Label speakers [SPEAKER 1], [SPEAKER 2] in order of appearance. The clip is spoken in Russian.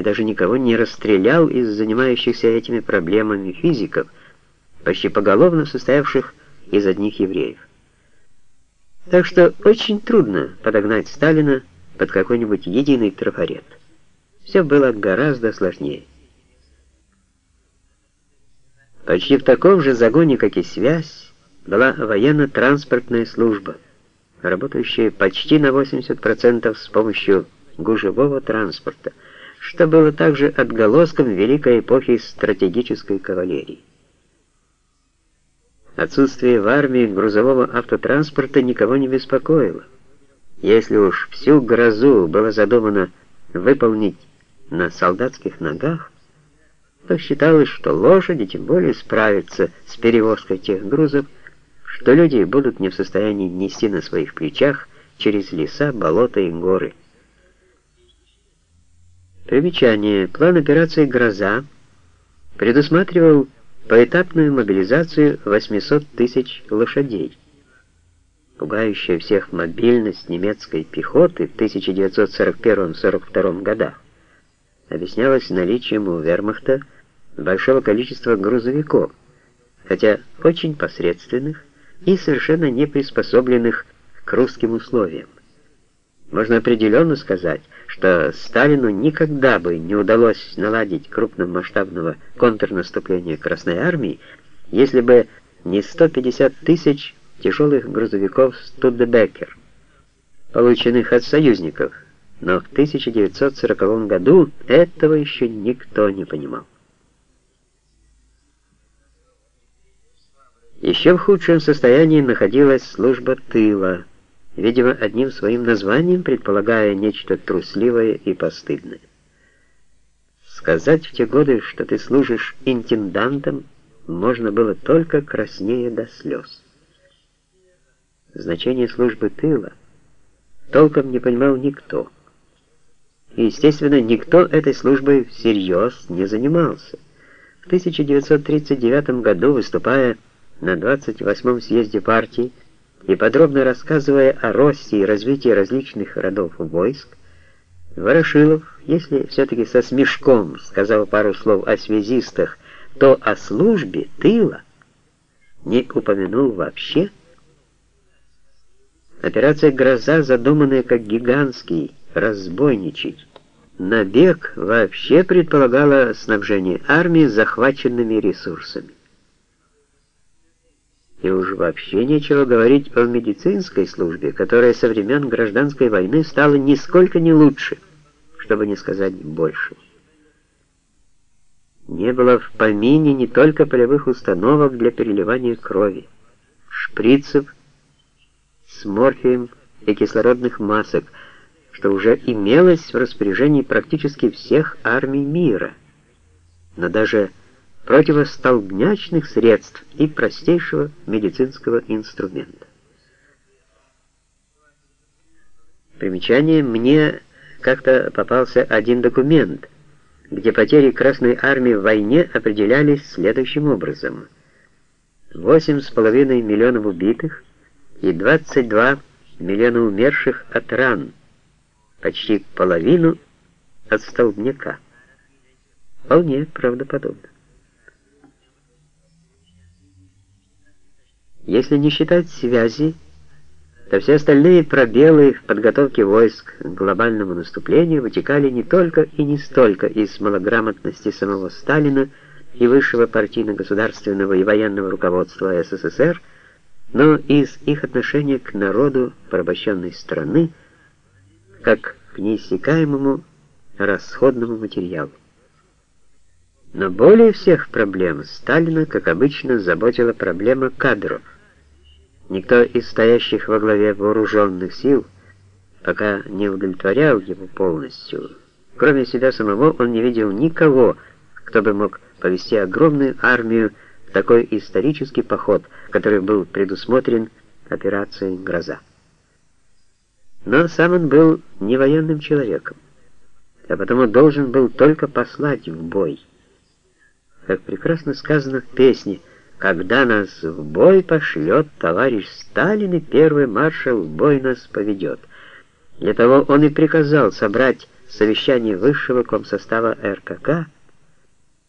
[SPEAKER 1] и даже никого не расстрелял из занимающихся этими проблемами физиков, почти поголовно состоявших из одних евреев. Так что очень трудно подогнать Сталина под какой-нибудь единый трафарет. Все было гораздо сложнее. Почти в таком же загоне, как и связь, была военно-транспортная служба, работающая почти на 80% с помощью гужевого транспорта, что было также отголоском великой эпохи стратегической кавалерии. Отсутствие в армии грузового автотранспорта никого не беспокоило. Если уж всю грозу было задумано выполнить на солдатских ногах, то считалось, что лошади тем более справятся с перевозкой тех грузов, что люди будут не в состоянии нести на своих плечах через леса, болота и горы. Примечание. План операции «Гроза» предусматривал поэтапную мобилизацию 800 тысяч лошадей. Пугающая всех мобильность немецкой пехоты в 1941-42 годах объяснялась наличием у вермахта большого количества грузовиков, хотя очень посредственных и совершенно не приспособленных к русским условиям. Можно определенно сказать, что Сталину никогда бы не удалось наладить крупномасштабного контрнаступления Красной Армии, если бы не 150 тысяч тяжелых грузовиков «Студебекер», полученных от союзников, но в 1940 году этого еще никто не понимал. Еще в худшем состоянии находилась служба тыла, видимо, одним своим названием предполагая нечто трусливое и постыдное. Сказать в те годы, что ты служишь интендантом, можно было только краснее до слез. Значение службы тыла толком не понимал никто. И, естественно, никто этой службой всерьез не занимался. В 1939 году, выступая на 28-м съезде партии и подробно рассказывая о росте и развитии различных родов войск, Ворошилов, если все-таки со смешком сказал пару слов о связистах, то о службе тыла не упомянул вообще. Операция «Гроза», задуманная как гигантский, разбойничий, набег вообще предполагала снабжение армии захваченными ресурсами. И уж вообще нечего говорить о медицинской службе, которая со времен гражданской войны стала нисколько не лучше, чтобы не сказать больше. Не было в помине не только полевых установок для переливания крови, шприцев с морфием и кислородных масок, что уже имелось в распоряжении практически всех армий мира. Но даже противостолбнячных средств и простейшего медицинского инструмента. Примечание мне как-то попался один документ, где потери Красной Армии в войне определялись следующим образом. 8,5 миллионов убитых и 22 миллиона умерших от ран, почти половину от столбняка. Вполне правдоподобно. Если не считать связи, то все остальные пробелы в подготовке войск к глобальному наступлению вытекали не только и не столько из малограмотности самого Сталина и высшего партийно-государственного и военного руководства СССР, но и из их отношения к народу порабощенной страны, как к неиссякаемому расходному материалу. Но более всех проблем Сталина, как обычно, заботила проблема кадров. Никто из стоящих во главе вооруженных сил пока не удовлетворял его полностью. Кроме себя самого он не видел никого, кто бы мог повести огромную армию в такой исторический поход, который был предусмотрен операцией «Гроза». Но сам он был не военным человеком, а потому должен был только послать в бой. Как прекрасно сказано в песне Когда нас в бой пошлет товарищ Сталин, и первый маршал в бой нас поведет. Для того он и приказал собрать совещание высшего комсостава РКК